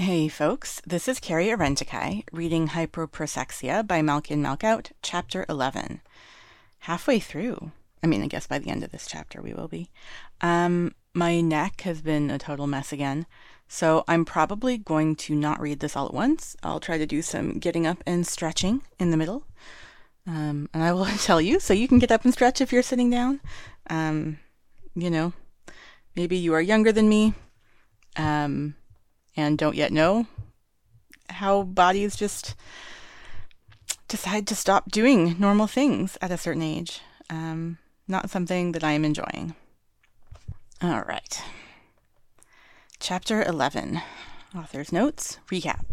Hey folks, this is Carrie Arentikai reading Hyperprosexia by Malkin Malkout, Chapter 11. Halfway through. I mean, I guess by the end of this chapter we will be. Um, my neck has been a total mess again, so I'm probably going to not read this all at once. I'll try to do some getting up and stretching in the middle. Um, and I will tell you so you can get up and stretch if you're sitting down. Um, you know, maybe you are younger than me. Um, and don't yet know how bodies just decide to stop doing normal things at a certain age. Um, not something that I am enjoying. All right. Chapter 11 Author's Notes Recap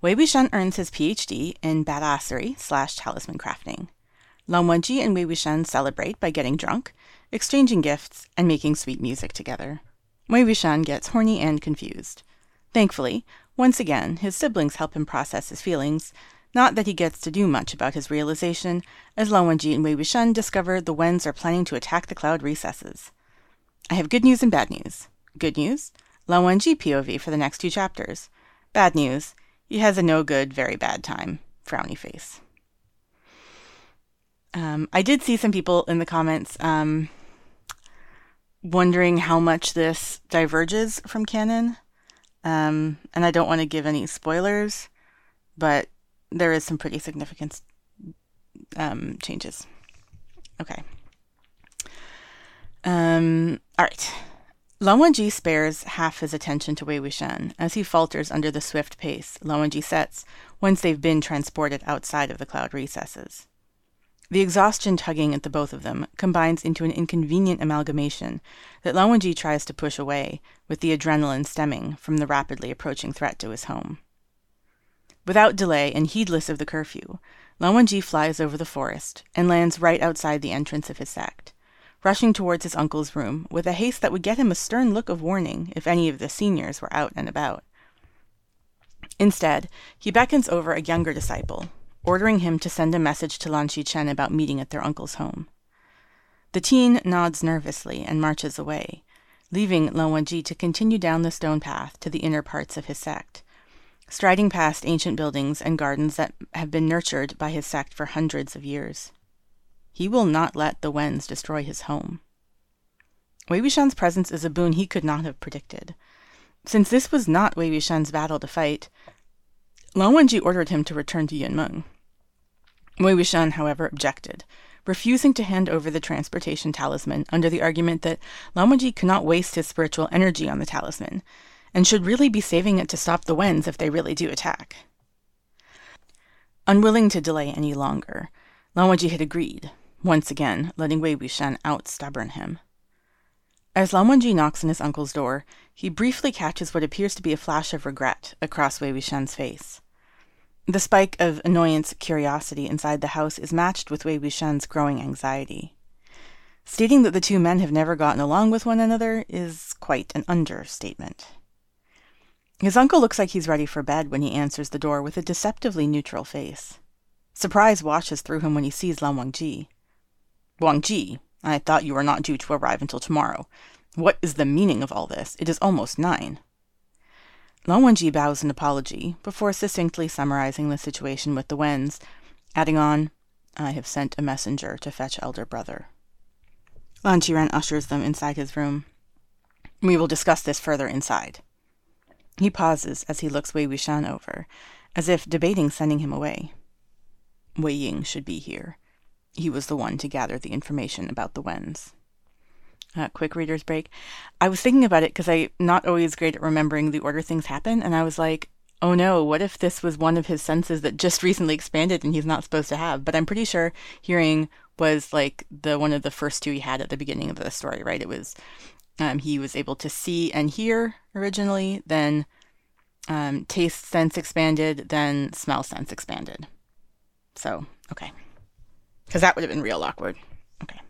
Wei Wuxian earns his PhD in badassery slash talisman crafting. Lan Wangji and Wei Wuxian celebrate by getting drunk, exchanging gifts, and making sweet music together. Wei Wuxian gets horny and confused. Thankfully, once again, his siblings help him process his feelings. Not that he gets to do much about his realization, as Lan Wangji and Wei Wuxian discover the Wens are planning to attack the cloud recesses. I have good news and bad news. Good news, Lan Wangji POV for the next two chapters. Bad news, he has a no good, very bad time. Frowny face. Um, I did see some people in the comments um, wondering how much this diverges from canon. Um, and I don't want to give any spoilers, but there is some pretty significant um, changes. Okay. Um, all right. Lan Wangji spares half his attention to Wei Wuxian as he falters under the swift pace Lan Wangji sets once they've been transported outside of the cloud recesses. The exhaustion tugging at the both of them combines into an inconvenient amalgamation that Lan Wangji tries to push away, with the adrenaline stemming from the rapidly approaching threat to his home. Without delay and heedless of the curfew, Lan Wangji flies over the forest and lands right outside the entrance of his sect, rushing towards his uncle's room with a haste that would get him a stern look of warning if any of the seniors were out and about. Instead, he beckons over a younger disciple, ordering him to send a message to Lan Chen about meeting at their uncle's home. The teen nods nervously and marches away, leaving Lan Wangji to continue down the stone path to the inner parts of his sect, striding past ancient buildings and gardens that have been nurtured by his sect for hundreds of years. He will not let the Wens destroy his home. Wei Wuxian's presence is a boon he could not have predicted. Since this was not Wei Wuxian's battle to fight, Lan Wangji ordered him to return to Yunmeng. Wei Wuxian, however, objected, refusing to hand over the transportation talisman under the argument that Lan could not waste his spiritual energy on the talisman, and should really be saving it to stop the Wens if they really do attack. Unwilling to delay any longer, Lan Wangji had agreed, once again letting Wei Wuxian out-stubborn him. As Lan Wangji knocks on his uncle's door, he briefly catches what appears to be a flash of regret across Wei Wuxian's face. The spike of annoyance curiosity inside the house is matched with Wei Wuxian's growing anxiety. Stating that the two men have never gotten along with one another is quite an understatement. His uncle looks like he's ready for bed when he answers the door with a deceptively neutral face. Surprise washes through him when he sees Lan Wangji. Wangji, I thought you were not due to arrive until tomorrow. What is the meaning of all this? It is almost nine. Lan Wangji bows an apology before succinctly summarizing the situation with the Wens, adding on, I have sent a messenger to fetch elder brother. Lan Qiren ushers them inside his room. We will discuss this further inside. He pauses as he looks Wei Wuxian over, as if debating sending him away. Wei Ying should be here. He was the one to gather the information about the Wens. Uh, quick reader's break. I was thinking about it because I'm not always great at remembering the order things happen, and I was like, oh no, what if this was one of his senses that just recently expanded and he's not supposed to have? But I'm pretty sure hearing was like the one of the first two he had at the beginning of the story, right? It was um, he was able to see and hear originally, then um, taste sense expanded, then smell sense expanded. So, okay. Because that would have been real awkward. Okay.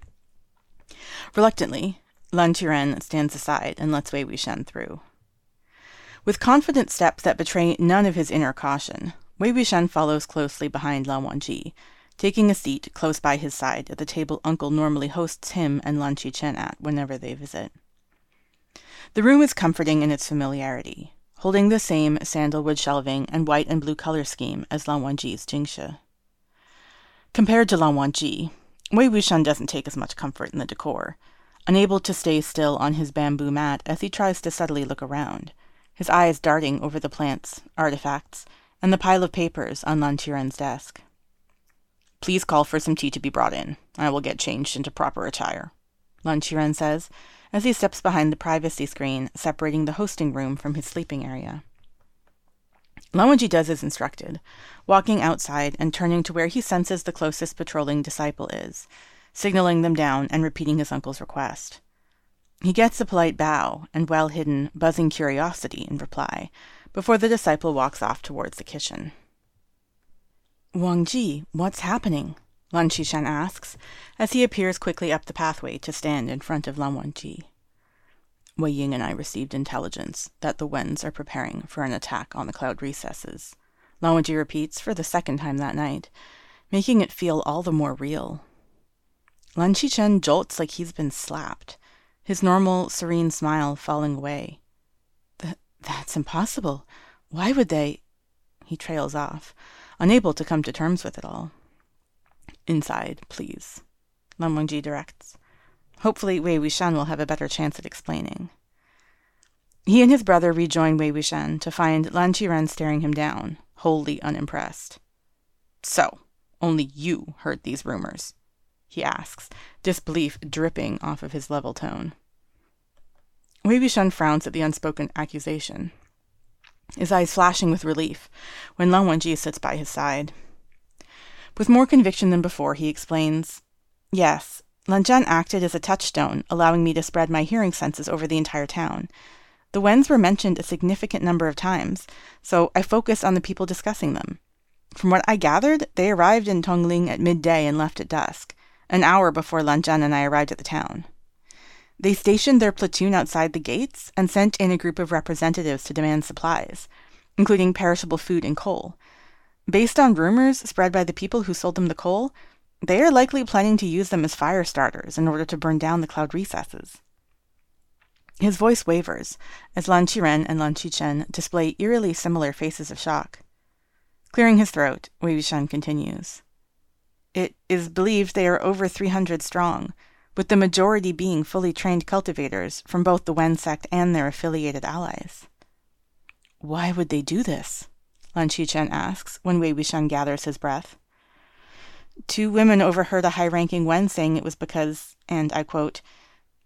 Reluctantly, Lan Qiren stands aside and lets Wei Wuxian through. With confident steps that betray none of his inner caution, Wei Wuxian follows closely behind Lan Wangji, taking a seat close by his side at the table Uncle normally hosts him and Lan Xichen at whenever they visit. The room is comforting in its familiarity, holding the same sandalwood shelving and white and blue color scheme as Lan Wangji's Jingshi. Compared to Lan Wangji, Wei Wuxian doesn't take as much comfort in the decor, unable to stay still on his bamboo mat as he tries to subtly look around, his eyes darting over the plants, artifacts, and the pile of papers on Lan Qiren's desk. Please call for some tea to be brought in. I will get changed into proper attire, Lan Qiren says, as he steps behind the privacy screen separating the hosting room from his sleeping area. Lan Wangji does as instructed, walking outside and turning to where he senses the closest patrolling disciple is, signaling them down and repeating his uncle's request. He gets a polite bow and well hidden, buzzing curiosity in reply, before the disciple walks off towards the kitchen. Wang Ji, what's happening? Lan Xichen asks, as he appears quickly up the pathway to stand in front of Lan Wangji. Wei Ying and I received intelligence that the Wens are preparing for an attack on the cloud recesses. Lan Wangji repeats for the second time that night, making it feel all the more real. Lan Chen jolts like he's been slapped, his normal, serene smile falling away. Th- that's impossible. Why would they? He trails off, unable to come to terms with it all. Inside, please, Lan Wangji directs. Hopefully, Wei Wuxian will have a better chance at explaining. He and his brother rejoin Wei Wuxian to find Lan Qiren staring him down, wholly unimpressed. So, only you heard these rumors, he asks, disbelief dripping off of his level tone. Wei Wuxian frowns at the unspoken accusation, his eyes flashing with relief when Lan Wangji sits by his side. With more conviction than before, he explains Yes, Lan Zhan acted as a touchstone, allowing me to spread my hearing senses over the entire town. The Wens were mentioned a significant number of times, so I focused on the people discussing them. From what I gathered, they arrived in Tongling at midday and left at dusk, an hour before Lan Zhan and I arrived at the town. They stationed their platoon outside the gates and sent in a group of representatives to demand supplies, including perishable food and coal. Based on rumors spread by the people who sold them the coal, they are likely planning to use them as fire starters in order to burn down the cloud recesses. His voice wavers as Lan Qiren and Lan Xichen display eerily similar faces of shock. Clearing his throat, Wei Wuxian continues. It is believed they are over 300 strong, with the majority being fully trained cultivators from both the Wen sect and their affiliated allies. Why would they do this? Lan Xichen asks when Wei Wuxian gathers his breath. Two women overheard a high ranking Wen saying it was because, and I quote,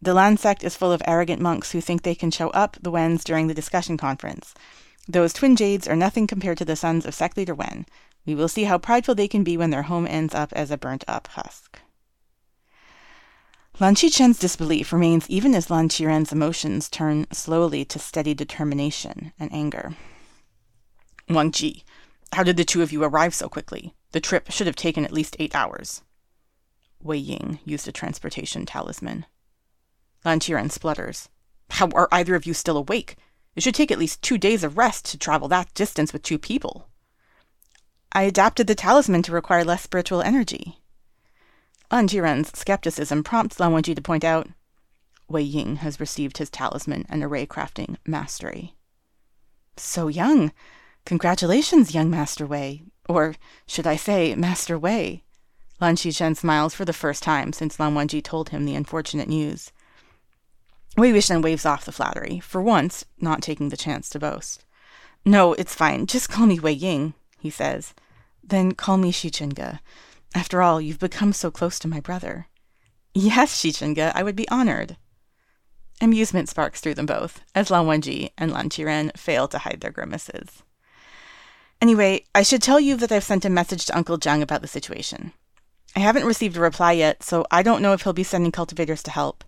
the Lan sect is full of arrogant monks who think they can show up the Wens during the discussion conference. Those twin jades are nothing compared to the sons of sect leader Wen. We will see how prideful they can be when their home ends up as a burnt up husk. Lan Xichen's disbelief remains even as Lan Qiren's emotions turn slowly to steady determination and anger. Wang Ji, how did the two of you arrive so quickly? The trip should have taken at least eight hours. Wei Ying used a transportation talisman. Lan Qiren splutters. How are either of you still awake? It should take at least two days of rest to travel that distance with two people. I adapted the talisman to require less spiritual energy. Lan Qiren's skepticism prompts Lan Wangji to point out Wei Ying has received his talisman and array crafting mastery. So young. Congratulations, young Master Wei. Or should I say, Master Wei? Lan Xichen smiles for the first time since Lan Wangji told him the unfortunate news. Wei Wuxian waves off the flattery, for once not taking the chance to boast. No, it's fine. Just call me Wei Ying, he says. Then call me Xichenge. After all, you've become so close to my brother. Yes, Xichenge, I would be honored. Amusement sparks through them both, as Lan Wangji and Lan Qiren fail to hide their grimaces. Anyway, I should tell you that I've sent a message to Uncle Jiang about the situation. I haven't received a reply yet, so I don't know if he'll be sending cultivators to help.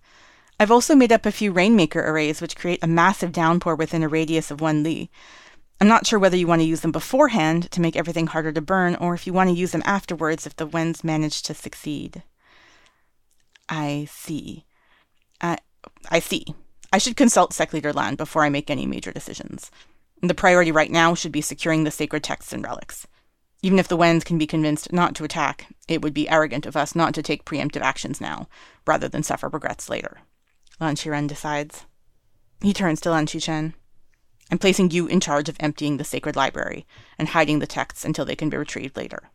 I've also made up a few rainmaker arrays which create a massive downpour within a radius of one li. I'm not sure whether you want to use them beforehand to make everything harder to burn, or if you want to use them afterwards if the winds manage to succeed. I see. I, I see. I should consult Sect Leader Lan before I make any major decisions. The priority right now should be securing the sacred texts and relics. Even if the Wens can be convinced not to attack, it would be arrogant of us not to take preemptive actions now, rather than suffer regrets later. Lan Qiren decides. He turns to Lan Xichen. I'm placing you in charge of emptying the sacred library and hiding the texts until they can be retrieved later.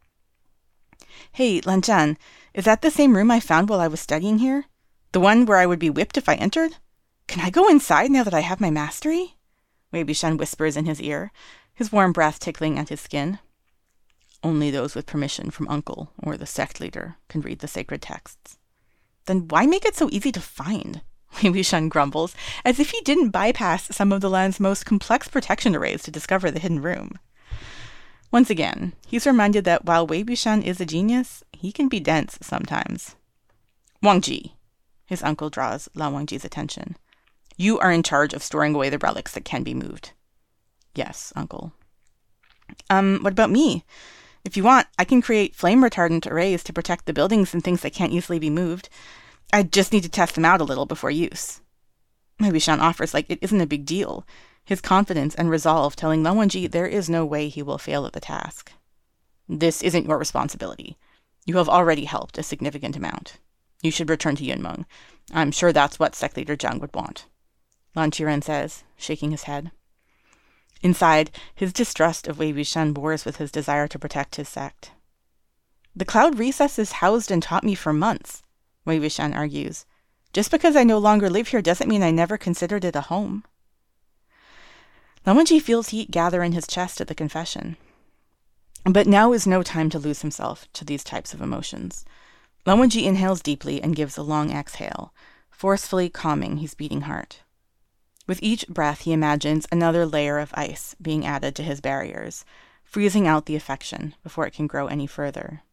Hey, Lan is that the same room I found while I was studying here? The one where I would be whipped if I entered? Can I go inside now that I have my mastery? Wei Wuxian whispers in his ear, his warm breath tickling at his skin. Only those with permission from Uncle or the sect leader can read the sacred texts. Then why make it so easy to find? Wei Wuxian grumbles, as if he didn't bypass some of the land's most complex protection arrays to discover the hidden room. Once again, he's reminded that while Wei Wuxian is a genius, he can be dense sometimes. Wang Ji, his uncle draws Lan Wangji's attention. You are in charge of storing away the relics that can be moved. Yes, uncle. Um, what about me? If you want, I can create flame retardant arrays to protect the buildings and things that can't easily be moved. I just need to test them out a little before use. Wei Wuxian offers like it isn't a big deal, his confidence and resolve telling Lan Wangji there is no way he will fail at the task. This isn't your responsibility. You have already helped a significant amount. You should return to Yunmeng. I'm sure that's what Sect Leader Jiang would want. Lan Qiren says, shaking his head. Inside, his distrust of Wei Wuxian bores with his desire to protect his sect. The cloud recesses housed and taught me for months, Wei Wuxian argues. Just because I no longer live here doesn't mean I never considered it a home. Lan Wangji feels heat gather in his chest at the confession. But now is no time to lose himself to these types of emotions. Lan Wangji inhales deeply and gives a long exhale, forcefully calming his beating heart. With each breath, he imagines another layer of ice being added to his barriers, freezing out the affection before it can grow any further.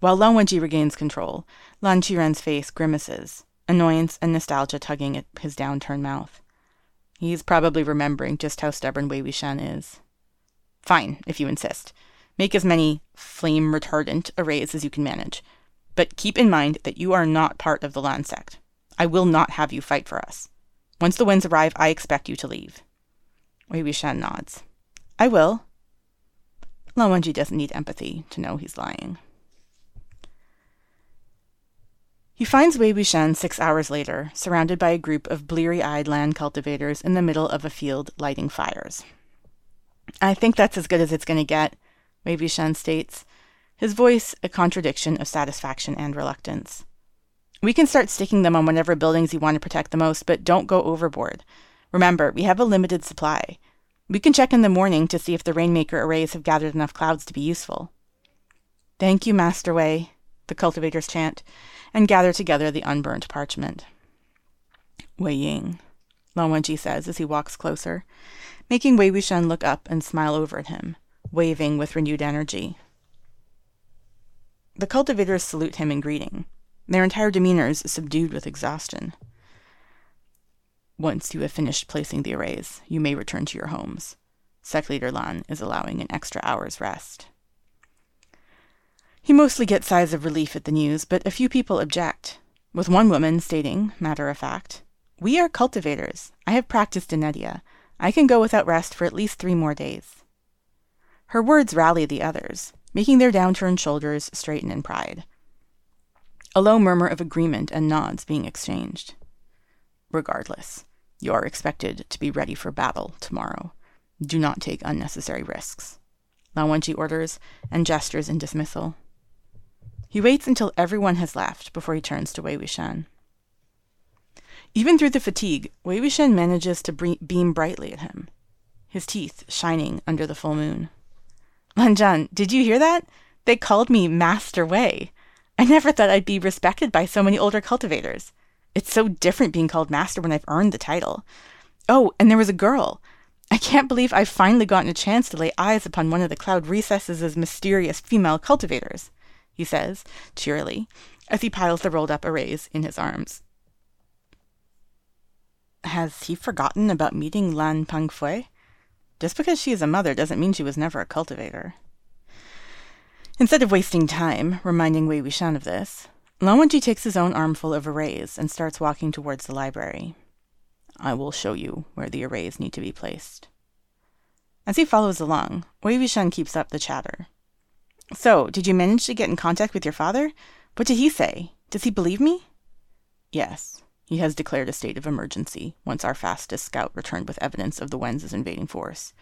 While Lan Wangji regains control, Lan Qiren's face grimaces, annoyance and nostalgia tugging at his downturned mouth. He's probably remembering just how stubborn Wei Wuxian is. Fine, if you insist. Make as many flame retardant arrays as you can manage. But keep in mind that you are not part of the Lan sect. I will not have you fight for us. Once the winds arrive, I expect you to leave. Wei Wuxian nods. I will. Lan Wangji doesn't need empathy to know he's lying. He finds Wei Wuxian six hours later, surrounded by a group of bleary eyed land cultivators in the middle of a field lighting fires. I think that's as good as it's going to get, Wei Wuxian states, his voice a contradiction of satisfaction and reluctance. We can start sticking them on whatever buildings you want to protect the most, but don't go overboard. Remember, we have a limited supply. We can check in the morning to see if the Rainmaker arrays have gathered enough clouds to be useful. Thank you, Master Wei, the cultivators chant, and gather together the unburnt parchment. Wei Ying, Lan Wangji says as he walks closer, making Wei Wuxian look up and smile over at him, waving with renewed energy. The cultivators salute him in greeting their entire demeanors subdued with exhaustion. Once you have finished placing the arrays, you may return to your homes. Leader Lan is allowing an extra hour's rest. He mostly gets sighs of relief at the news, but a few people object, with one woman stating, matter of fact, We are cultivators. I have practiced in Nedia. I can go without rest for at least three more days. Her words rally the others, making their downturned shoulders straighten in pride a low murmur of agreement and nods being exchanged. Regardless, you are expected to be ready for battle tomorrow. Do not take unnecessary risks. Lan Wangji orders and gestures in dismissal. He waits until everyone has left before he turns to Wei Wuxian. Even through the fatigue, Wei Wuxian manages to beam brightly at him, his teeth shining under the full moon. Lan Zhan, did you hear that? They called me Master Wei. I never thought I'd be respected by so many older cultivators. It's so different being called master when I've earned the title. Oh, and there was a girl. I can't believe I've finally gotten a chance to lay eyes upon one of the cloud recesses' mysterious female cultivators, he says, cheerily, as he piles the rolled up arrays in his arms. Has he forgotten about meeting Lan Pengfui? Just because she is a mother doesn't mean she was never a cultivator. Instead of wasting time reminding Wei Wuxian of this, Lan Wangji takes his own armful of arrays and starts walking towards the library. I will show you where the arrays need to be placed. As he follows along, Wei Wuxian keeps up the chatter. So, did you manage to get in contact with your father? What did he say? Does he believe me? Yes. He has declared a state of emergency once our fastest scout returned with evidence of the Wens' invading force.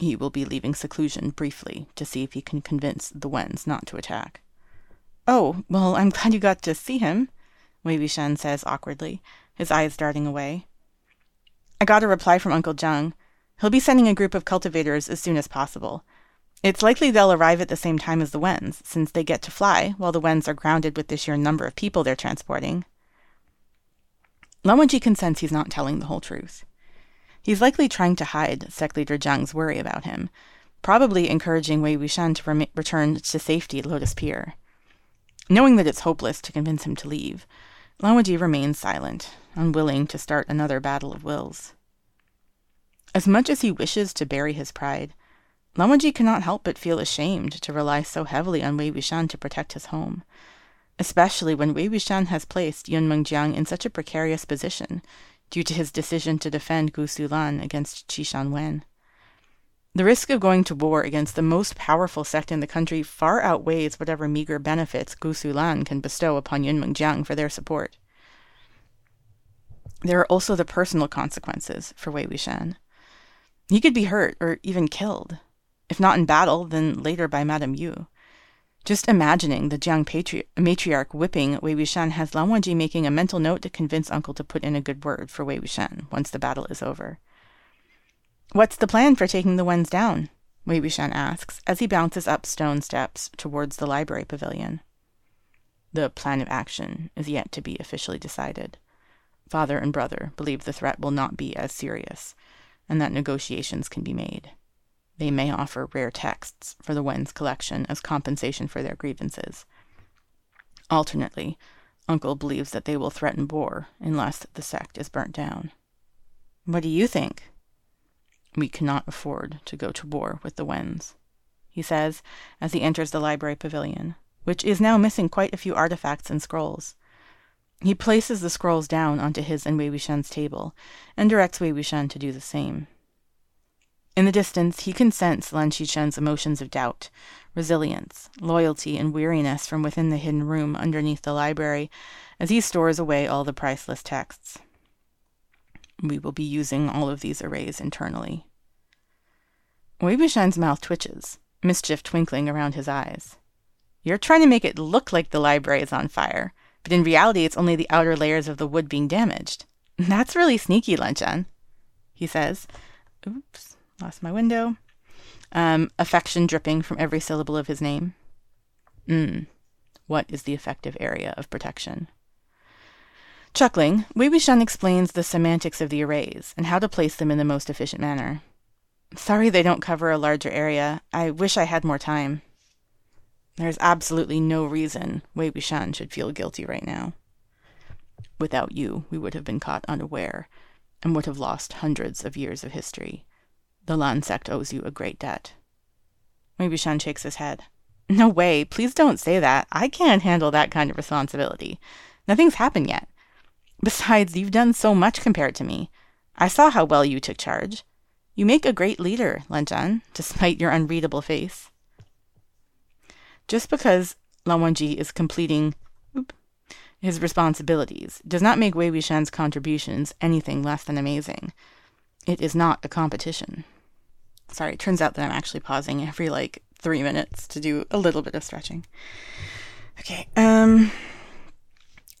He will be leaving seclusion briefly to see if he can convince the Wens not to attack. Oh, well, I'm glad you got to see him, Wei says awkwardly, his eyes darting away. I got a reply from Uncle Jiang. He'll be sending a group of cultivators as soon as possible. It's likely they'll arrive at the same time as the Wens, since they get to fly, while the Wens are grounded with the sheer number of people they're transporting. Lan Wangji consents he's not telling the whole truth. He's likely trying to hide Sect Leader Jiang's worry about him, probably encouraging Wei Wuxian to return to safety at Lotus Pier. Knowing that it's hopeless to convince him to leave, Lan Wangji remains silent, unwilling to start another battle of wills. As much as he wishes to bury his pride, Lan Wangji cannot help but feel ashamed to rely so heavily on Wei Wuxian to protect his home, especially when Wei Wuxian has placed Yunmeng Jiang in such a precarious position due to his decision to defend Gusu Lan against Qishan Wen. The risk of going to war against the most powerful sect in the country far outweighs whatever meager benefits Gusu Lan can bestow upon Yunmeng Jiang for their support. There are also the personal consequences for Wei Wuxian. He could be hurt or even killed, if not in battle, then later by Madame Yu. Just imagining the Jiang patri- matriarch whipping Wei Wuxian has Lan Wangji making a mental note to convince uncle to put in a good word for Wei Wuxian once the battle is over. What's the plan for taking the Wens down? Wei Wuxian asks as he bounces up stone steps towards the library pavilion. The plan of action is yet to be officially decided. Father and brother believe the threat will not be as serious, and that negotiations can be made. They may offer rare texts for the Wen's collection as compensation for their grievances. Alternately, Uncle believes that they will threaten war unless the sect is burnt down. What do you think? We cannot afford to go to war with the Wens, he says as he enters the library pavilion, which is now missing quite a few artifacts and scrolls. He places the scrolls down onto his and Wei Wuxian's table and directs Wei Wuxian to do the same. In the distance, he can sense Lan Xichen's emotions of doubt, resilience, loyalty, and weariness from within the hidden room underneath the library as he stores away all the priceless texts. We will be using all of these arrays internally. Wei Wuxian's mouth twitches, mischief twinkling around his eyes. You're trying to make it look like the library is on fire, but in reality it's only the outer layers of the wood being damaged. That's really sneaky, Lan Zhan, he says. Oops. Lost my window. Um, affection dripping from every syllable of his name. Hmm. What is the effective area of protection? Chuckling, Wei Wuxian explains the semantics of the arrays and how to place them in the most efficient manner. Sorry they don't cover a larger area. I wish I had more time. There's absolutely no reason Wei Wuxian should feel guilty right now. Without you, we would have been caught unaware and would have lost hundreds of years of history. The Lan sect owes you a great debt. Wuxian shakes his head. No way, please don't say that. I can't handle that kind of responsibility. Nothing's happened yet. Besides, you've done so much compared to me. I saw how well you took charge. You make a great leader, Lan Zhan, despite your unreadable face. Just because Lan Wangji is completing whoop, his responsibilities does not make Wei Wuxian's contributions anything less than amazing. It is not a competition. Sorry, it turns out that I'm actually pausing every like three minutes to do a little bit of stretching. Okay, um.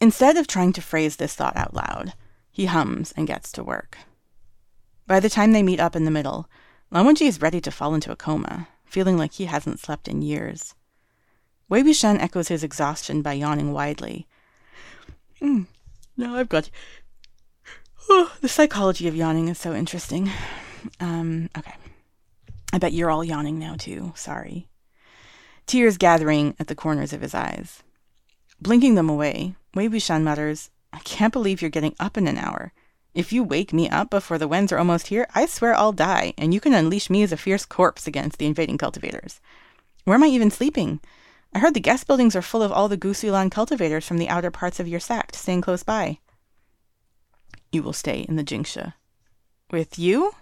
Instead of trying to phrase this thought out loud, he hums and gets to work. By the time they meet up in the middle, Lan Wangji is ready to fall into a coma, feeling like he hasn't slept in years. Wei Wuxian echoes his exhaustion by yawning widely. Mm, now I've got. Oh, the psychology of yawning is so interesting. Um, okay. I bet you're all yawning now, too. Sorry. Tears gathering at the corners of his eyes. Blinking them away, Wei Wuxian mutters, I can't believe you're getting up in an hour. If you wake me up before the Wens are almost here, I swear I'll die, and you can unleash me as a fierce corpse against the invading cultivators. Where am I even sleeping? I heard the guest buildings are full of all the Gusu Lan cultivators from the outer parts of your sect, staying close by. You will stay in the Jingshi. With you?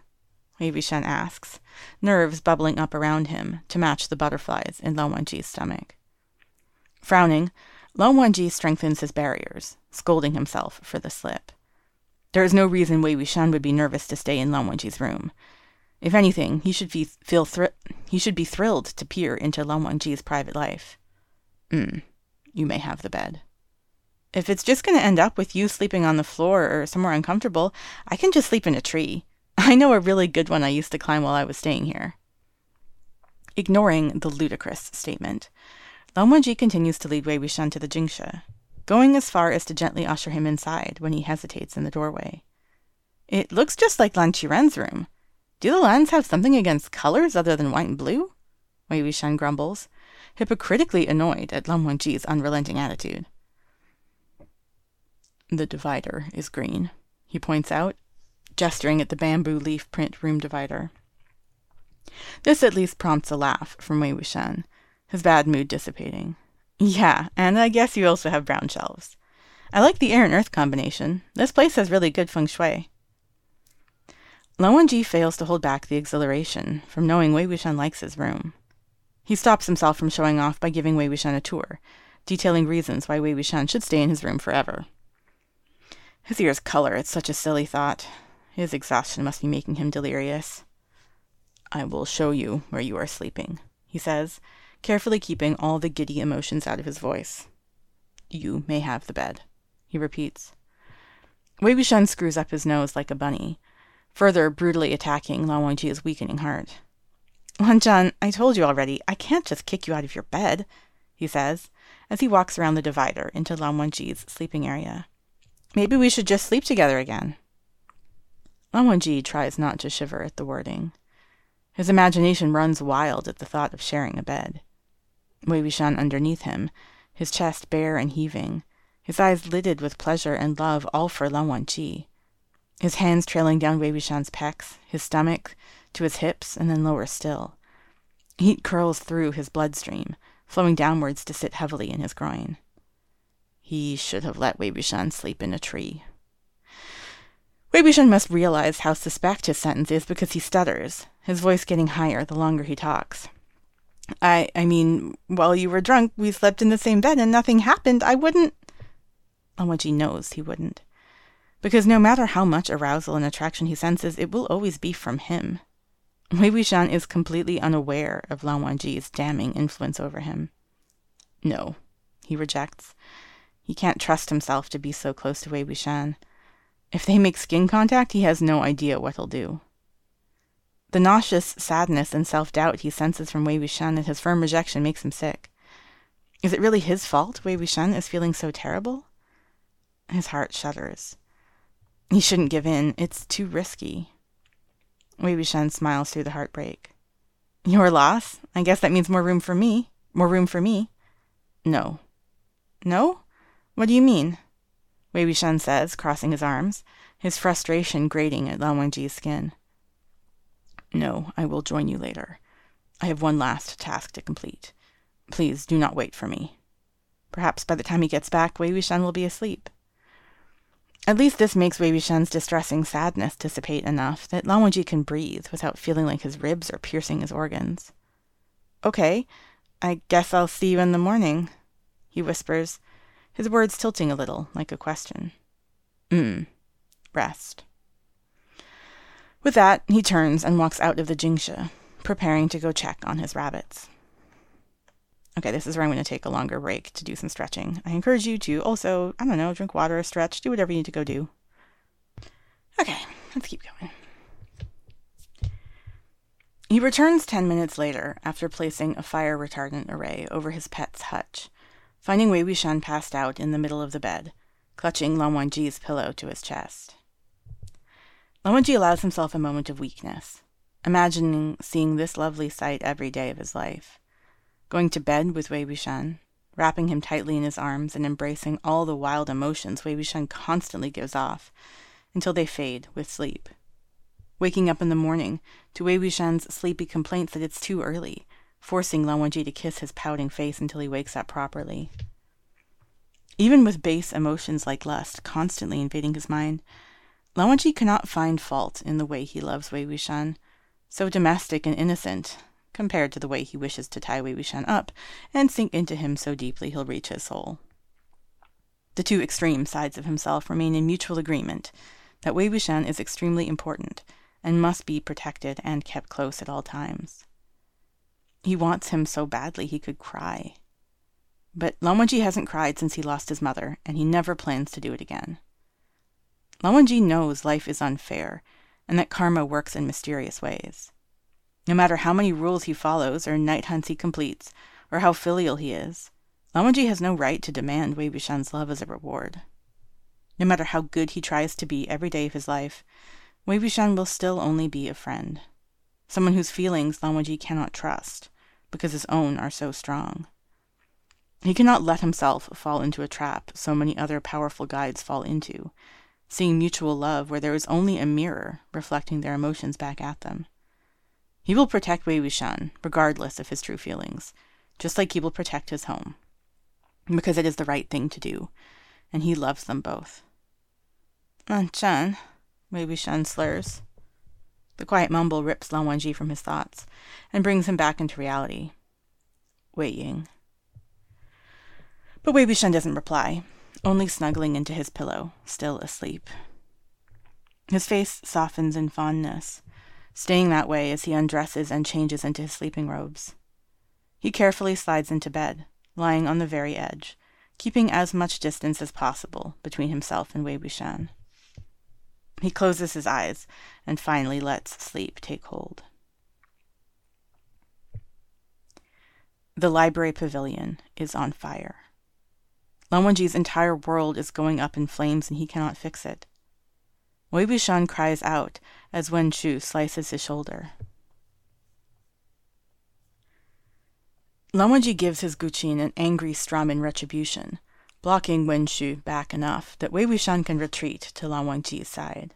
Wei Wuxian asks, nerves bubbling up around him to match the butterflies in Lan Wangji's stomach. Frowning, Lan Wangji strengthens his barriers, scolding himself for the slip. There is no reason Wei Wuxian would be nervous to stay in Lan Wangji's room. If anything, he should be feel thr- he should be thrilled to peer into Lan Wangji's private life. Hmm, you may have the bed. If it's just going to end up with you sleeping on the floor or somewhere uncomfortable, I can just sleep in a tree. I know a really good one I used to climb while I was staying here. Ignoring the ludicrous statement, Lan Wangji continues to lead Wei Wuxian to the Jingshi, going as far as to gently usher him inside when he hesitates in the doorway. It looks just like Lan Qiren's room. Do the Lans have something against colors other than white and blue? Wei Wuxian grumbles, hypocritically annoyed at Lan Wangji's unrelenting attitude. The divider is green, he points out, gesturing at the bamboo leaf print room divider. This at least prompts a laugh from Wei Wuxian, his bad mood dissipating. Yeah, and I guess you also have brown shelves. I like the air and earth combination. This place has really good feng shui. Lan Wangji fails to hold back the exhilaration from knowing Wei Wuxian likes his room. He stops himself from showing off by giving Wei Wuxian a tour, detailing reasons why Wei Wuxian should stay in his room forever. His ears color at such a silly thought. His exhaustion must be making him delirious. I will show you where you are sleeping, he says, carefully keeping all the giddy emotions out of his voice. You may have the bed, he repeats. Wei Wuxian screws up his nose like a bunny, further brutally attacking Lan Wangji's weakening heart. Lan I told you already, I can't just kick you out of your bed, he says, as he walks around the divider into Lan Wangji's sleeping area. Maybe we should just sleep together again. Lan tries not to shiver at the wording. His imagination runs wild at the thought of sharing a bed. Wei Wuxian underneath him, his chest bare and heaving, his eyes lidded with pleasure and love, all for Lan Wangji. His hands trailing down Wei Wuxian's pecs, his stomach, to his hips, and then lower still. Heat curls through his bloodstream, flowing downwards to sit heavily in his groin. He should have let Wei Wuxian sleep in a tree. Wei Wuxian must realize how suspect his sentence is because he stutters, his voice getting higher the longer he talks. I I mean, while you were drunk, we slept in the same bed and nothing happened. I wouldn't. Lan Wangji knows he wouldn't. Because no matter how much arousal and attraction he senses, it will always be from him. Wei Wuxian is completely unaware of Lan Wangji's damning influence over him. No, he rejects. He can't trust himself to be so close to Wei Wuxian. If they make skin contact, he has no idea what he'll do. The nauseous sadness and self doubt he senses from Wei Wuxian and his firm rejection makes him sick. Is it really his fault Wei Wuxian is feeling so terrible? His heart shudders. He shouldn't give in. It's too risky. Wei Wuxian smiles through the heartbreak. Your loss? I guess that means more room for me. More room for me. No. No? What do you mean? Wei Wuxian says, crossing his arms, his frustration grating at Lan Wangji's skin. No, I will join you later. I have one last task to complete. Please do not wait for me. Perhaps by the time he gets back, Wei Wuxian will be asleep. At least this makes Wei Wuxian's distressing sadness dissipate enough that Lan Wangji can breathe without feeling like his ribs are piercing his organs. Okay, I guess I'll see you in the morning, he whispers, his words tilting a little, like a question. Mm. Rest. With that, he turns and walks out of the jingshi, preparing to go check on his rabbits. Okay, this is where I'm going to take a longer break to do some stretching. I encourage you to also, I don't know, drink water, stretch, do whatever you need to go do. Okay, let's keep going. He returns 10 minutes later after placing a fire retardant array over his pet's hutch, finding Wei Wuxian passed out in the middle of the bed, clutching Lan Wangji's pillow to his chest. Lan Wangji allows himself a moment of weakness, imagining seeing this lovely sight every day of his life going to bed with Wei Wuxian, wrapping him tightly in his arms and embracing all the wild emotions Wei Wuxian constantly gives off until they fade with sleep. Waking up in the morning to Wei Wuxian's sleepy complaints that it's too early, forcing Lan Wangji to kiss his pouting face until he wakes up properly. Even with base emotions like lust constantly invading his mind, Lan Wangji cannot find fault in the way he loves Wei Wuxian, so domestic and innocent compared to the way he wishes to tie Wei Wuxian up and sink into him so deeply he'll reach his soul. The two extreme sides of himself remain in mutual agreement that Wei Wuxian is extremely important and must be protected and kept close at all times. He wants him so badly he could cry. But Lan hasn't cried since he lost his mother, and he never plans to do it again. Lan knows life is unfair, and that karma works in mysterious ways. No matter how many rules he follows, or night hunts he completes, or how filial he is, Lan has no right to demand Wei Wuxian's love as a reward. No matter how good he tries to be every day of his life, Wei Wuxian will still only be a friend, someone whose feelings Lan Wangji cannot trust, because his own are so strong. He cannot let himself fall into a trap so many other powerful guides fall into, seeing mutual love where there is only a mirror reflecting their emotions back at them. He will protect Wei Wuxian, regardless of his true feelings, just like he will protect his home because it is the right thing to do, and he loves them both. Aunt Chen, Wei Wuxian slurs. The quiet mumble rips Lan Wangji from his thoughts and brings him back into reality. Wei Ying. But Wei Wuxian doesn't reply, only snuggling into his pillow, still asleep. His face softens in fondness, staying that way as he undresses and changes into his sleeping robes. He carefully slides into bed, lying on the very edge, keeping as much distance as possible between himself and Wei Wuxian. He closes his eyes and finally lets sleep take hold. The library pavilion is on fire. Lan Wangji's entire world is going up in flames and he cannot fix it. Wei Wuxian cries out as Wen Xu slices his shoulder. Lan gives his Guqin an angry strum in retribution, blocking Wen Xu back enough that Wei Wuxian can retreat to Lan Wangji's side.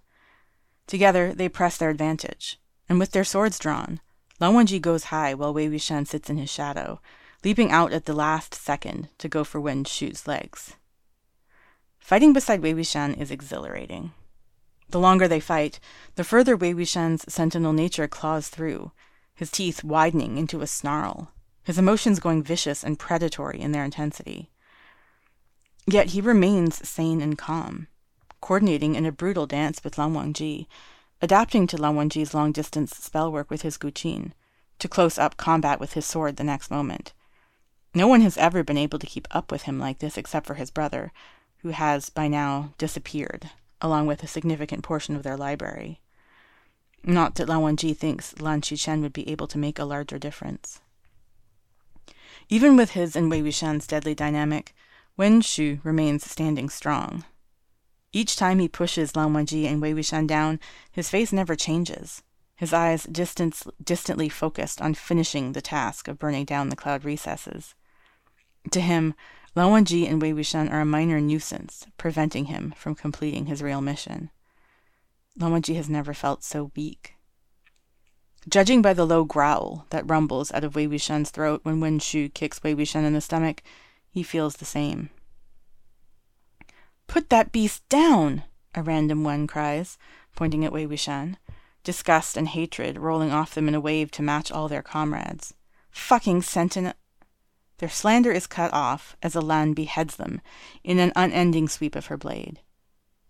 Together, they press their advantage, and with their swords drawn, Lan Wangji goes high while Wei Wuxian sits in his shadow, leaping out at the last second to go for Wen Xu's legs. Fighting beside Wei Wuxian is exhilarating. The longer they fight, the further Wei Wuxian's sentinel nature claws through, his teeth widening into a snarl his emotions going vicious and predatory in their intensity. Yet he remains sane and calm, coordinating in a brutal dance with Lan Wangji, adapting to Lan Wangji's long distance spell work with his Guqin, to close up combat with his sword the next moment. No one has ever been able to keep up with him like this except for his brother, who has by now disappeared, along with a significant portion of their library. Not that Lan Wangji thinks Lan Xichen would be able to make a larger difference. Even with his and Wei Wuxian's deadly dynamic, Wen Xu remains standing strong. Each time he pushes Lan Wangji and Wei Wuxian down, his face never changes, his eyes distance, distantly focused on finishing the task of burning down the cloud recesses. To him, Lan Wangji and Wei Wuxian are a minor nuisance, preventing him from completing his real mission. Lan Wangji has never felt so weak. Judging by the low growl that rumbles out of Wei Wuxian's throat when Wen Xu kicks Wei Wuxian in the stomach, he feels the same. Put that beast down! a random one cries, pointing at Wei Wuxian, disgust and hatred rolling off them in a wave to match all their comrades. Fucking sentinel! Their slander is cut off as Alan beheads them in an unending sweep of her blade.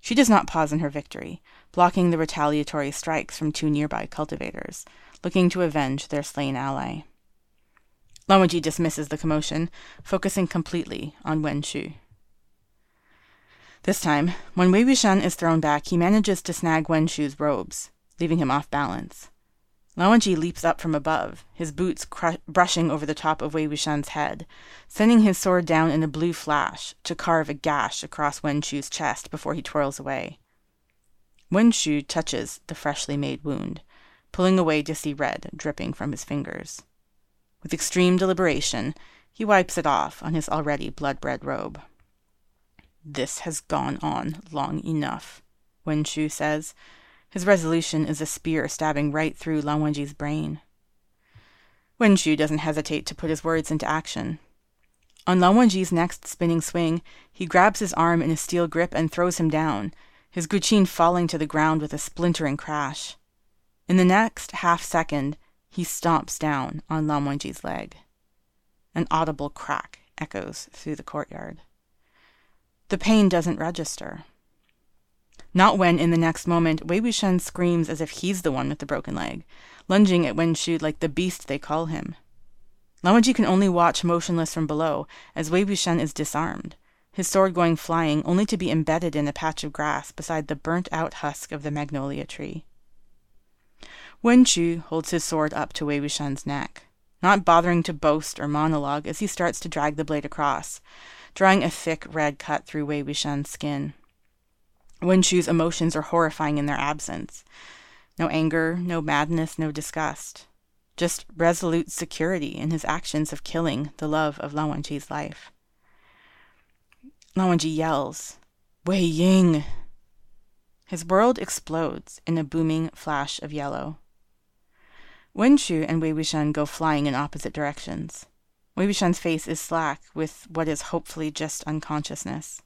She does not pause in her victory, blocking the retaliatory strikes from two nearby cultivators, looking to avenge their slain ally. Wangji dismisses the commotion, focusing completely on Wen Xu. This time, when Wei Wuxian is thrown back, he manages to snag Wen Xu's robes, leaving him off balance. Lan Wangji leaps up from above, his boots brushing over the top of Wei Wuxian's head, sending his sword down in a blue flash to carve a gash across Wen Xu's chest before he twirls away. Wen Xu touches the freshly made wound, pulling away to see red dripping from his fingers. With extreme deliberation, he wipes it off on his already blood-red robe. This has gone on long enough, Wen Xu says, his resolution is a spear stabbing right through Lan Wangji's brain. Wen Xu doesn't hesitate to put his words into action. On Lan Wangji's next spinning swing, he grabs his arm in a steel grip and throws him down, his Guqin falling to the ground with a splintering crash. In the next half second, he stomps down on Wangji's leg. An audible crack echoes through the courtyard. The pain doesn't register. Not when, in the next moment, Wei Wuxian screams as if he's the one with the broken leg, lunging at Wen Xu like the beast they call him. Lan Wangji can only watch motionless from below as Wei Wuxian is disarmed, his sword going flying only to be embedded in a patch of grass beside the burnt-out husk of the magnolia tree. Wen Xu holds his sword up to Wei Wuxian's neck, not bothering to boast or monologue as he starts to drag the blade across, drawing a thick red cut through Wei Wuxian's skin. Wen Xu's emotions are horrifying in their absence. No anger, no madness, no disgust. Just resolute security in his actions of killing the love of Lan Wangji's life. Lan Wangji yells, Wei Ying! His world explodes in a booming flash of yellow. Wen Xu and Wei Wuxian go flying in opposite directions. Wei Wuxian's face is slack with what is hopefully just unconsciousness.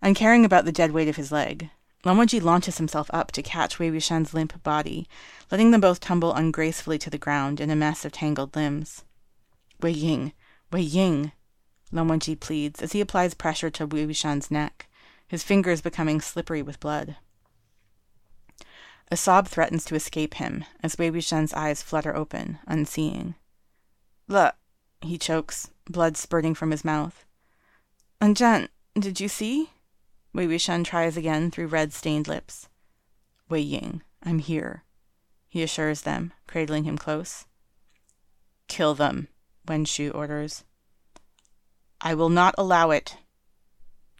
Uncaring about the dead weight of his leg, Wangji launches himself up to catch Wei Wuxian's limp body, letting them both tumble ungracefully to the ground in a mess of tangled limbs. Wei Ying, Wei Ying, Wangji pleads as he applies pressure to Wei Wuxian's neck, his fingers becoming slippery with blood. A sob threatens to escape him as Wei Wuxian's eyes flutter open, unseeing. Blah, he chokes, blood spurting from his mouth. Anjan, did you see? Wei Wuxian tries again through red-stained lips. Wei Ying, I'm here, he assures them, cradling him close. Kill them, Wen Xu orders. I will not allow it.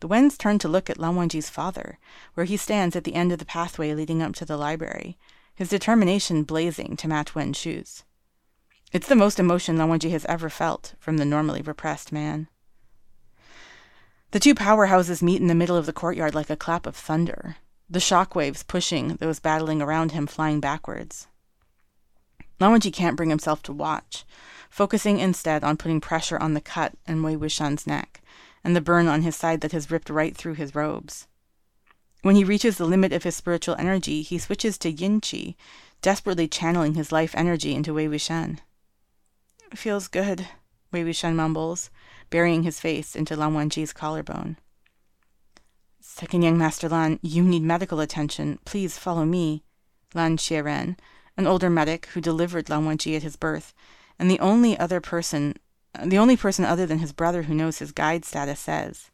The Wens turn to look at Lan Wangji's father, where he stands at the end of the pathway leading up to the library, his determination blazing to match Wen's Shu's. It's the most emotion Lan Wangji has ever felt from the normally repressed man. The two powerhouses meet in the middle of the courtyard like a clap of thunder, the shock waves pushing those battling around him flying backwards. Lan Wangji can't bring himself to watch, focusing instead on putting pressure on the cut in Wei Wuxian's neck, and the burn on his side that has ripped right through his robes. When he reaches the limit of his spiritual energy, he switches to yin qi, desperately channeling his life energy into Wei Wuxian. Feels good, Wei Wuxian mumbles, burying his face into Lan Wangji's collarbone. Second young Master Lan, you need medical attention. Please follow me. Lan Xieren, an older medic who delivered Lan Wangji at his birth, and the only other person, the only person other than his brother who knows his guide status says,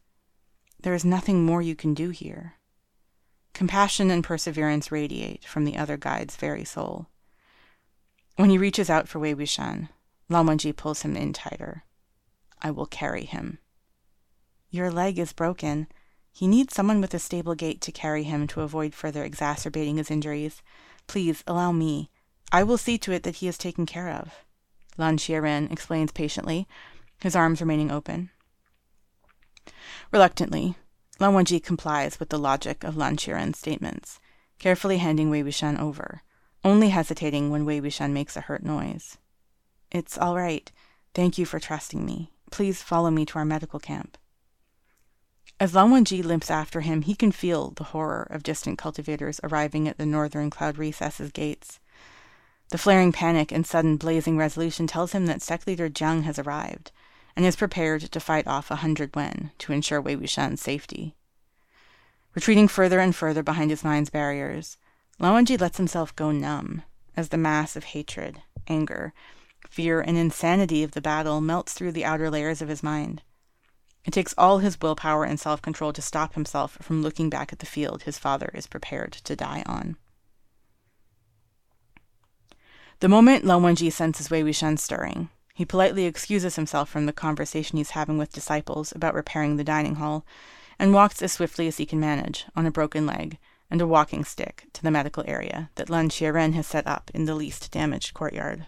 There is nothing more you can do here. Compassion and perseverance radiate from the other guide's very soul. When he reaches out for Wei Wuxian, Wangji pulls him in tighter. I will carry him. Your leg is broken. He needs someone with a stable gait to carry him to avoid further exacerbating his injuries. Please allow me. I will see to it that he is taken care of. Lan Xieren explains patiently, his arms remaining open. Reluctantly, Lan Wangji complies with the logic of Lan Xieren's statements, carefully handing Wei Wuxian over, only hesitating when Wei Wuxian makes a hurt noise. It's all right. Thank you for trusting me. Please follow me to our medical camp. As Lan Wangji limps after him, he can feel the horror of distant cultivators arriving at the northern cloud recess's gates. The flaring panic and sudden blazing resolution tells him that sect leader Jiang has arrived and is prepared to fight off a hundred Wen to ensure Wei Wuxian's safety. Retreating further and further behind his mind's barriers, Lan Wangji lets himself go numb as the mass of hatred, anger, fear, and insanity of the battle melts through the outer layers of his mind. It takes all his willpower and self control to stop himself from looking back at the field his father is prepared to die on. The moment Lan Wangji senses Wei Wuxian stirring, he politely excuses himself from the conversation he's having with disciples about repairing the dining hall, and walks as swiftly as he can manage, on a broken leg and a walking stick, to the medical area that Lan Xieren has set up in the least damaged courtyard.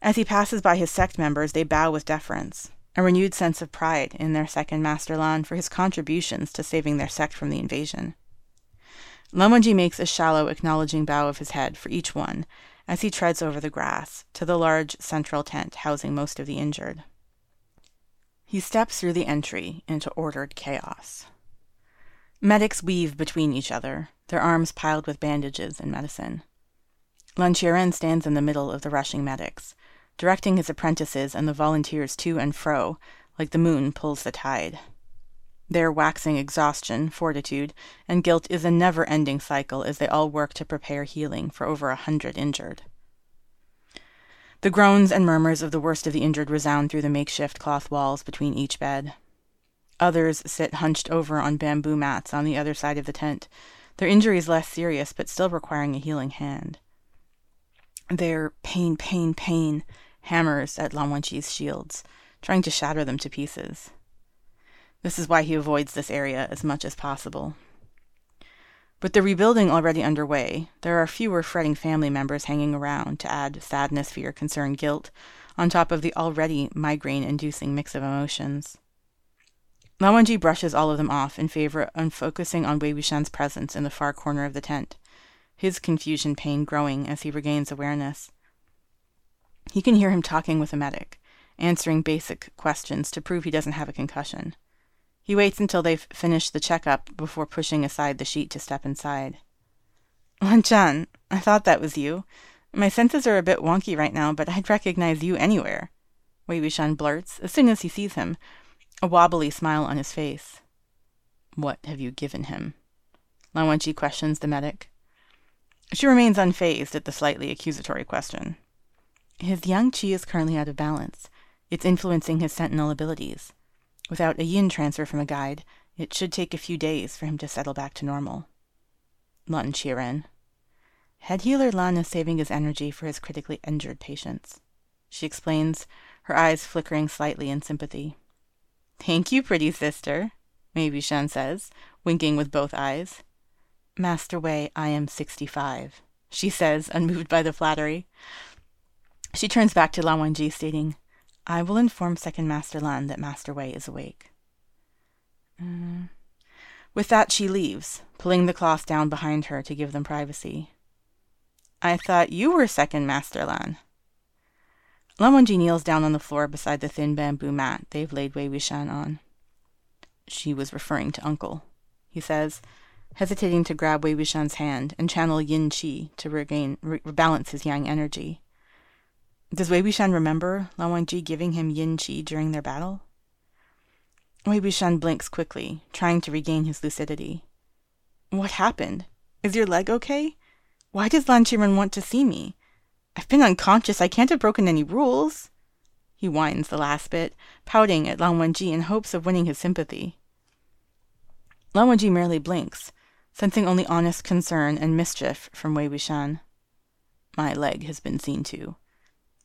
As he passes by his sect members, they bow with deference, a renewed sense of pride in their second Master Lan for his contributions to saving their sect from the invasion. Lan Wangji makes a shallow, acknowledging bow of his head for each one as he treads over the grass to the large central tent housing most of the injured. He steps through the entry into ordered chaos. Medics weave between each other, their arms piled with bandages and medicine. Lan Xieren stands in the middle of the rushing medics, directing his apprentices and the volunteers to and fro, like the moon pulls the tide. Their waxing exhaustion, fortitude, and guilt is a never ending cycle as they all work to prepare healing for over a hundred injured. The groans and murmurs of the worst of the injured resound through the makeshift cloth walls between each bed. Others sit hunched over on bamboo mats on the other side of the tent, their injuries less serious but still requiring a healing hand. Their pain, pain, pain hammers at Lan Wangji's shields, trying to shatter them to pieces. This is why he avoids this area as much as possible. With the rebuilding already underway, there are fewer fretting family members hanging around to add sadness, fear, concern, guilt, on top of the already migraine inducing mix of emotions. Lan Wangji brushes all of them off in favor of focusing on Wei Wuxian's presence in the far corner of the tent, his confusion pain growing as he regains awareness. He can hear him talking with a medic, answering basic questions to prove he doesn't have a concussion. He waits until they've finished the checkup before pushing aside the sheet to step inside. Lan Zhan, I thought that was you. My senses are a bit wonky right now, but I'd recognize you anywhere. Wei Wuxian blurts as soon as he sees him, a wobbly smile on his face. What have you given him? Lan Wangji questions the medic. She remains unfazed at the slightly accusatory question. His yang qi is currently out of balance. It's influencing his sentinel abilities. Without a yin transfer from a guide, it should take a few days for him to settle back to normal. Lan Qiren. Head healer Lan is saving his energy for his critically injured patients. She explains, her eyes flickering slightly in sympathy. Thank you, pretty sister, Wei Wuxian says, winking with both eyes. Master Wei, I am sixty-five, she says, unmoved by the flattery. She turns back to Lan Wangji, stating, I will inform Second Master Lan that Master Wei is awake. Mm. With that, she leaves, pulling the cloth down behind her to give them privacy. I thought you were Second Master Lan. Wangji kneels down on the floor beside the thin bamboo mat they've laid Wei Wuxian on. She was referring to Uncle, he says, hesitating to grab Wei Wuxian's hand and channel yin qi to regain re- rebalance his yang energy. Does Wei Wuxian remember Lan Wangji giving him yin qi during their battle? Wei Wuxian blinks quickly, trying to regain his lucidity. What happened? Is your leg okay? Why does Lan Qiren want to see me? I've been unconscious. I can't have broken any rules. He whines the last bit, pouting at Lan Wangji in hopes of winning his sympathy. Lan Wangji merely blinks, sensing only honest concern and mischief from Wei Wuxian. My leg has been seen to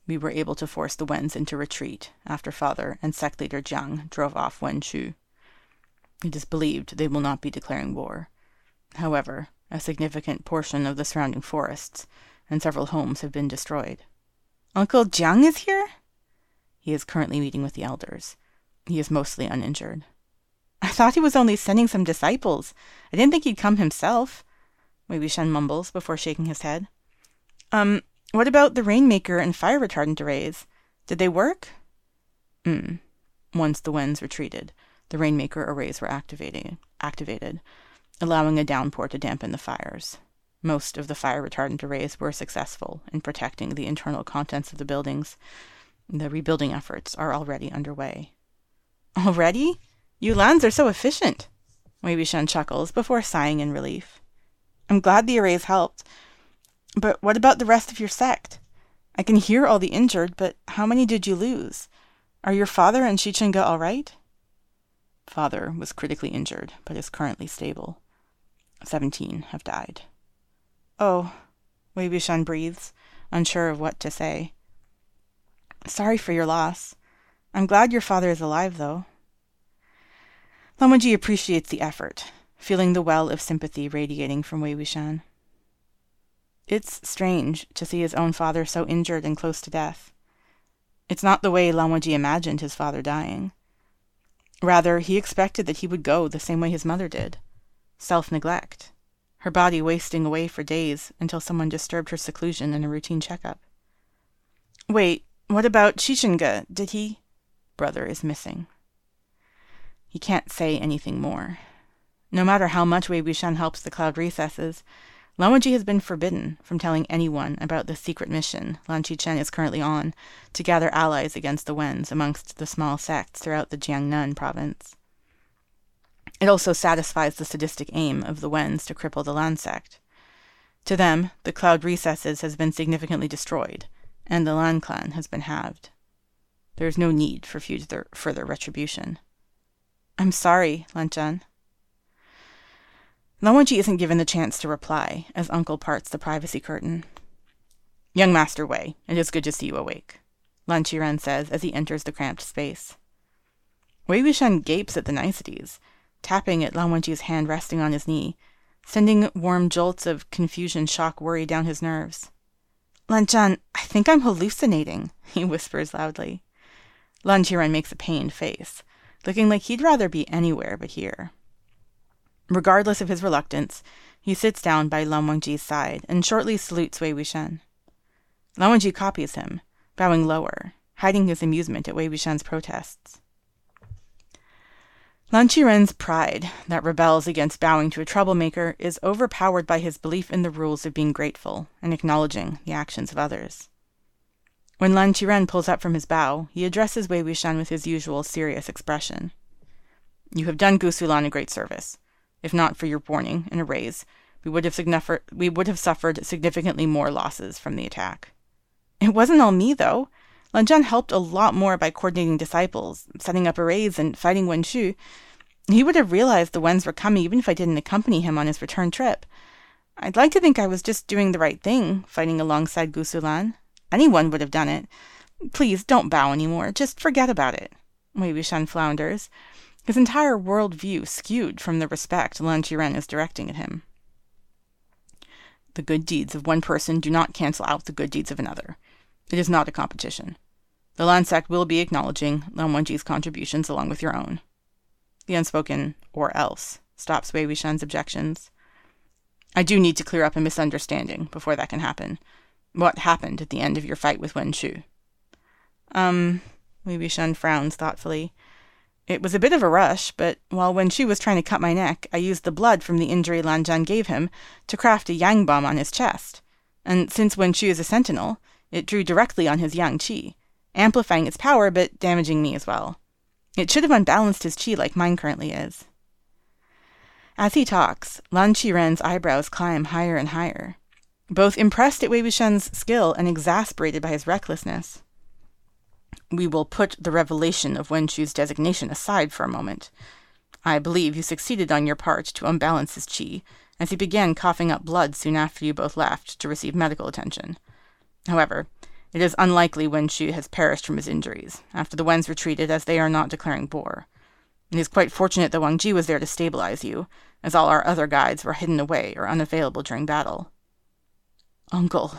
we were able to force the Wens into retreat after Father and sect leader Jiang drove off Wen Xu. It is believed they will not be declaring war. However, a significant portion of the surrounding forests and several homes have been destroyed. Uncle Jiang is here? He is currently meeting with the elders. He is mostly uninjured. I thought he was only sending some disciples. I didn't think he'd come himself. Wei Wuxian mumbles before shaking his head. Um, what about the rainmaker and fire retardant arrays? Did they work? Hmm. Once the winds retreated, the rainmaker arrays were activated, activated, allowing a downpour to dampen the fires. Most of the fire retardant arrays were successful in protecting the internal contents of the buildings. The rebuilding efforts are already underway. Already? You Lans are so efficient. Wei Wuxian chuckles before sighing in relief. I'm glad the arrays helped. But what about the rest of your sect? I can hear all the injured, but how many did you lose? Are your father and Xichen-ge all right? Father was critically injured, but is currently stable. Seventeen have died. Oh, Wei Wuxian breathes, unsure of what to say. Sorry for your loss. I'm glad your father is alive, though. Lan appreciates the effort, feeling the well of sympathy radiating from Wei Wuxian. It's strange to see his own father so injured and close to death. It's not the way Wangji imagined his father dying. Rather, he expected that he would go the same way his mother did self neglect, her body wasting away for days until someone disturbed her seclusion in a routine checkup. Wait, what about Xichen-ge? Did he? Brother is missing. He can't say anything more. No matter how much Wei helps the cloud recesses, Lan has been forbidden from telling anyone about the secret mission Lan Chen is currently on to gather allies against the Wens amongst the small sects throughout the Jiangnan province. It also satisfies the sadistic aim of the Wens to cripple the Lan sect. To them, the Cloud Recesses has been significantly destroyed, and the Lan clan has been halved. There is no need for further, further retribution. I'm sorry, Lan Zhan. Lan Wangji isn't given the chance to reply as Uncle parts the privacy curtain. Young Master Wei, it is good to see you awake, Lan Qiren says as he enters the cramped space. Wei Wuxian gapes at the niceties, tapping at Lan Wangji's hand resting on his knee, sending warm jolts of confusion, shock, worry down his nerves. Lan Zhan, I think I'm hallucinating, he whispers loudly. Lan Qiren makes a pained face, looking like he'd rather be anywhere but here. Regardless of his reluctance, he sits down by Lan Wangji's side and shortly salutes Wei Wuxian. Lan Wangji copies him, bowing lower, hiding his amusement at Wei Wuxian's protests. Lan Qiren's pride that rebels against bowing to a troublemaker is overpowered by his belief in the rules of being grateful and acknowledging the actions of others. When Lan Qiren pulls up from his bow, he addresses Wei Wuxian with his usual serious expression. You have done Gusu Lan a great service. If not for your warning and a raise, we would have, we would have suffered significantly more losses from the attack. It wasn't all me, though. Lan Zhan helped a lot more by coordinating disciples, setting up arrays, and fighting Wen Xu. He would have realized the Wens were coming even if I didn't accompany him on his return trip. I'd like to think I was just doing the right thing, fighting alongside Gusu Lan. Anyone would have done it. Please, don't bow anymore. Just forget about it. Wei Wuxian flounders his entire world view skewed from the respect Lan Qiren is directing at him. The good deeds of one person do not cancel out the good deeds of another. It is not a competition. The Lan sect will be acknowledging Lan Wangji's contributions along with your own. The unspoken or else stops Wei Wuxian's objections. I do need to clear up a misunderstanding before that can happen. What happened at the end of your fight with Wen Xu? Um, Wei Wuxian frowns thoughtfully. It was a bit of a rush, but while Wen Xu was trying to cut my neck, I used the blood from the injury Lan Zhan gave him to craft a yang bomb on his chest. And since Wen Xu is a sentinel, it drew directly on his yang qi, amplifying its power but damaging me as well. It should have unbalanced his qi like mine currently is. As he talks, Lan Qiren's eyebrows climb higher and higher, both impressed at Wei Wuxian's skill and exasperated by his recklessness we will put the revelation of Wen Xu's designation aside for a moment. I believe you succeeded on your part to unbalance his qi, as he began coughing up blood soon after you both left to receive medical attention. However, it is unlikely Wen Xu has perished from his injuries, after the Wens retreated as they are not declaring war. It is quite fortunate that Wangji was there to stabilize you, as all our other guides were hidden away or unavailable during battle. Uncle,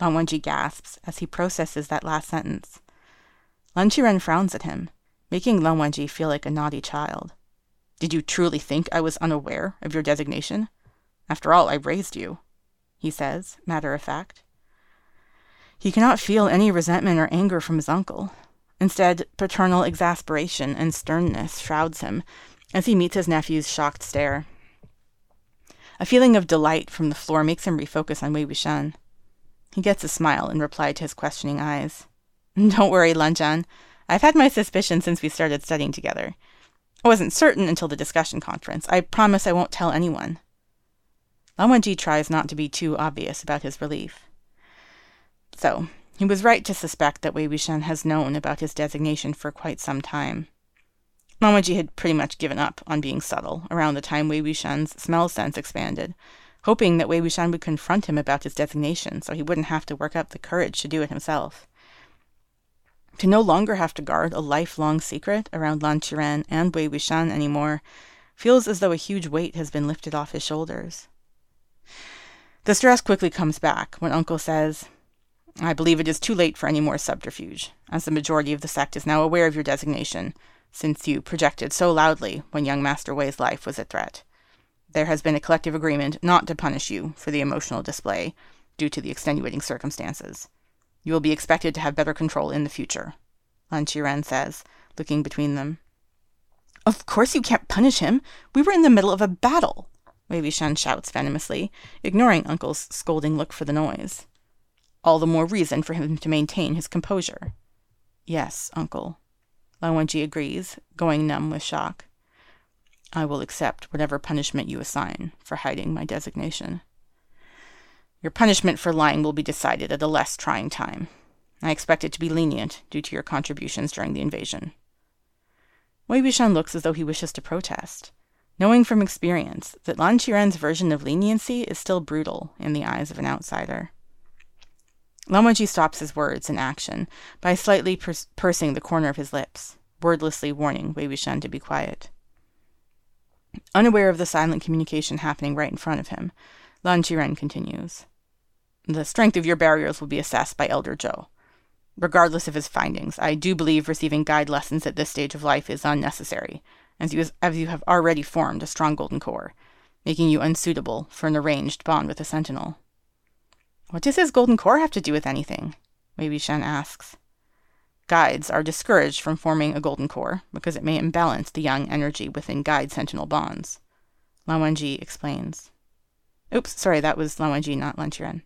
Lan Wangji gasps as he processes that last sentence. Lan Qiren frowns at him, making Lan Wangji feel like a naughty child. Did you truly think I was unaware of your designation? After all, I raised you, he says, matter of fact. He cannot feel any resentment or anger from his uncle. Instead, paternal exasperation and sternness shrouds him as he meets his nephew's shocked stare. A feeling of delight from the floor makes him refocus on Wei Wuxian. He gets a smile in reply to his questioning eyes. Don't worry, Lan Zhan. I've had my suspicions since we started studying together. I wasn't certain until the discussion conference. I promise I won't tell anyone. Lan Wangji tries not to be too obvious about his relief. So, he was right to suspect that Wei Wuxian has known about his designation for quite some time. Lan Wangji had pretty much given up on being subtle around the time Wei Wuxian's smell sense expanded, hoping that Wei Wuxian would confront him about his designation so he wouldn't have to work up the courage to do it himself. To no longer have to guard a lifelong secret around Lan Qiren and Wei Wuxian anymore feels as though a huge weight has been lifted off his shoulders. The stress quickly comes back when Uncle says, I believe it is too late for any more subterfuge, as the majority of the sect is now aware of your designation, since you projected so loudly when young Master Wei's life was at threat. There has been a collective agreement not to punish you for the emotional display, due to the extenuating circumstances. You will be expected to have better control in the future, Lan Qiren says, looking between them. Of course you can't punish him. We were in the middle of a battle, Wei Wuxian shouts venomously, ignoring Uncle's scolding look for the noise. All the more reason for him to maintain his composure. Yes, Uncle. Lan Wangji agrees, going numb with shock. I will accept whatever punishment you assign for hiding my designation. Your punishment for lying will be decided at a less trying time. I expect it to be lenient due to your contributions during the invasion. Wei Wuxian looks as though he wishes to protest, knowing from experience that Lan Qiren's version of leniency is still brutal in the eyes of an outsider. Lan stops his words in action by slightly pursing the corner of his lips, wordlessly warning Wei Wuxian to be quiet. Unaware of the silent communication happening right in front of him, Lan Qiren continues. The strength of your barriers will be assessed by Elder Joe. Regardless of his findings, I do believe receiving guide lessons at this stage of life is unnecessary, as you, as you have already formed a strong golden core, making you unsuitable for an arranged bond with a sentinel. What does his golden core have to do with anything? Wei Wuxian asks. Guides are discouraged from forming a golden core because it may imbalance the yang energy within guide sentinel bonds. Lan Wangji explains. Oops, sorry, that was Lan Wangji, not Lan.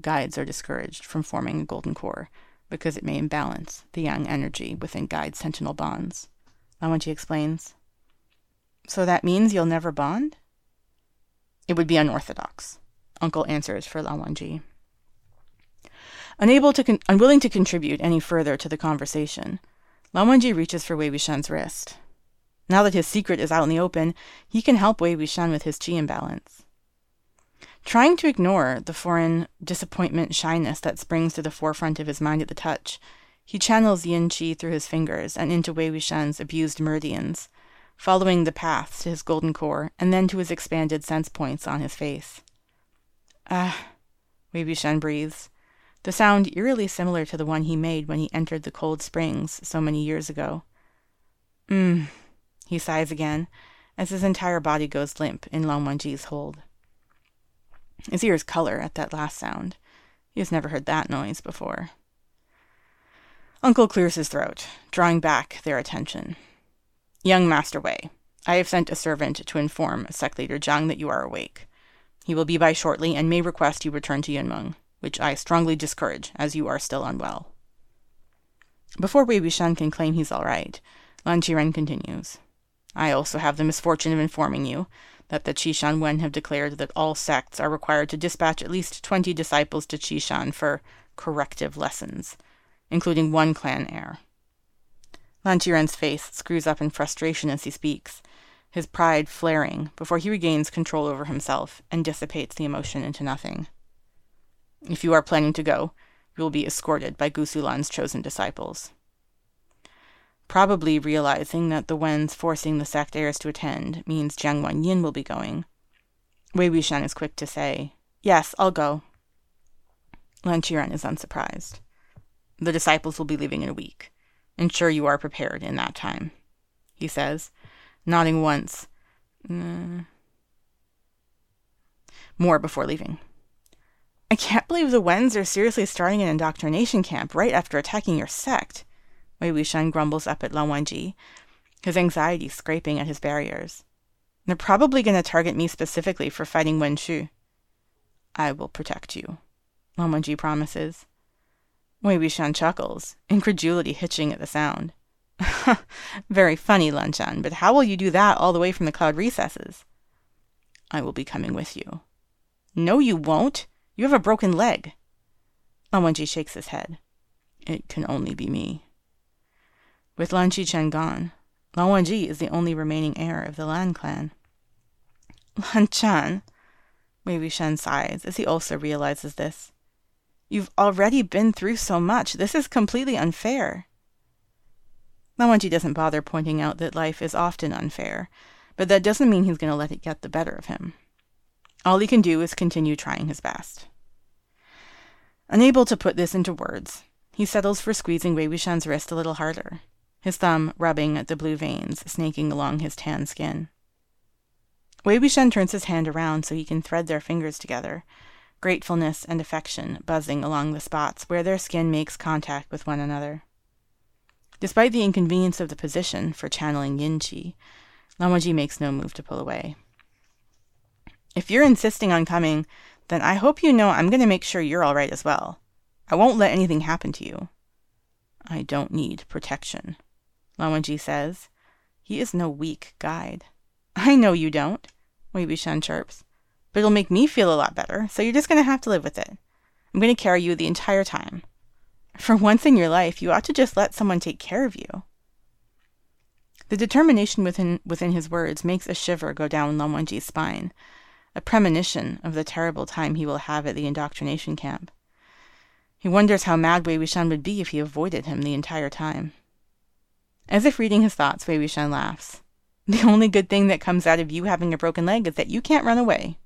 Guides are discouraged from forming a golden core because it may imbalance the yang energy within guide sentinel bonds. Lan Wangji explains. So that means you'll never bond? It would be unorthodox. Uncle answers for Lan Wangji. Unable to con- unwilling to contribute any further to the conversation, Lan Wangji reaches for Wei Wuxian's wrist. Now that his secret is out in the open, he can help Wei Wuxian with his qi imbalance. Trying to ignore the foreign disappointment shyness that springs to the forefront of his mind at the touch, he channels yin qi through his fingers and into Wei Wuxian's abused meridians, following the paths to his golden core and then to his expanded sense points on his face. Ah, Wei Wuxian breathes the sound eerily similar to the one he made when he entered the cold springs so many years ago. Mm, he sighs again, as his entire body goes limp in Lan Wangji's hold. His ears color at that last sound. He has never heard that noise before. Uncle clears his throat, drawing back their attention. Young Master Wei, I have sent a servant to inform Sect Leader Jiang that you are awake. He will be by shortly and may request you return to Yunmeng which I strongly discourage, as you are still unwell. Before Wei Wuxian can claim he's all right, Lan Qiren continues. I also have the misfortune of informing you that the Qishan Wen have declared that all sects are required to dispatch at least twenty disciples to Qishan for corrective lessons, including one clan heir. Lan Qiren's face screws up in frustration as he speaks, his pride flaring before he regains control over himself and dissipates the emotion into nothing. If you are planning to go, you will be escorted by Gusu Lan's chosen disciples. Probably realizing that the Wens forcing the sect heirs to attend means Jiang Wanyin will be going, Wei Wuxian is quick to say, Yes, I'll go. Lan Qiren is unsurprised. The disciples will be leaving in a week. Ensure you are prepared in that time, he says, nodding once. Mm. More before leaving. I can't believe the Wens are seriously starting an indoctrination camp right after attacking your sect. Wei Wuxian grumbles up at Lan Wangji, his anxiety scraping at his barriers. They're probably going to target me specifically for fighting Wen Xu. I will protect you, Lan Wangji promises. Wei Wuxian chuckles, incredulity hitching at the sound. Very funny, Lan Zhan, but how will you do that all the way from the cloud recesses? I will be coming with you. No, you won't. You have a broken leg. Lan Wangji shakes his head. It can only be me. With Lan Xichen gone, Lan Wangji is the only remaining heir of the Lan clan. Lan Zhan, Wei Wuxian sighs as he also realizes this. You've already been through so much. This is completely unfair. Lan Wangji doesn't bother pointing out that life is often unfair, but that doesn't mean he's going to let it get the better of him. All he can do is continue trying his best. Unable to put this into words, he settles for squeezing Wei Wuxian's wrist a little harder, his thumb rubbing at the blue veins snaking along his tan skin. Wei Wuxian turns his hand around so he can thread their fingers together, gratefulness and affection buzzing along the spots where their skin makes contact with one another. Despite the inconvenience of the position for channeling yin qi, Lan Wangji makes no move to pull away. If you're insisting on coming, then I hope you know I'm going to make sure you're all right as well. I won't let anything happen to you. I don't need protection, Lan says. He is no weak guide. I know you don't, Wei Wuxian chirps. But it'll make me feel a lot better, so you're just going to have to live with it. I'm going to carry you the entire time. For once in your life, you ought to just let someone take care of you. The determination within, within his words makes a shiver go down Lan Wangji's spine, a premonition of the terrible time he will have at the indoctrination camp. He wonders how mad Wei Wuxian would be if he avoided him the entire time. As if reading his thoughts, Wei Wuxian laughs. The only good thing that comes out of you having a broken leg is that you can't run away.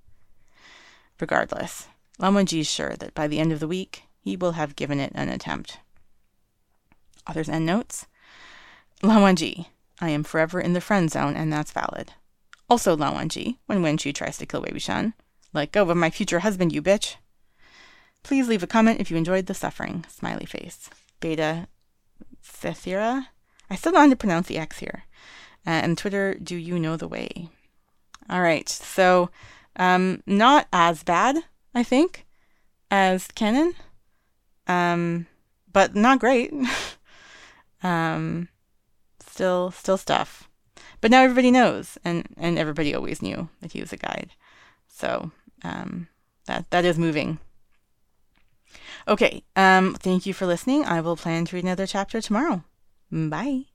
Regardless, Wangji is sure that by the end of the week, he will have given it an attempt. Author's endnotes. Lan Wangji, I am forever in the friend zone, and that's valid. Also Lan Wangji, when Wen Xu tries to kill Wei Wuxian. Let go of my future husband, you bitch. Please leave a comment if you enjoyed the suffering. Smiley face. Beta Cethira? I still don't know how to pronounce the X here. Uh, and Twitter, do you know the way? All right, so um, not as bad, I think, as Canon, um, but not great. um, still, still stuff. But now everybody knows, and and everybody always knew that he was a guide. So um, that that is moving. Okay, um, thank you for listening. I will plan to read another chapter tomorrow. Bye.